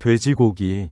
돼지고기.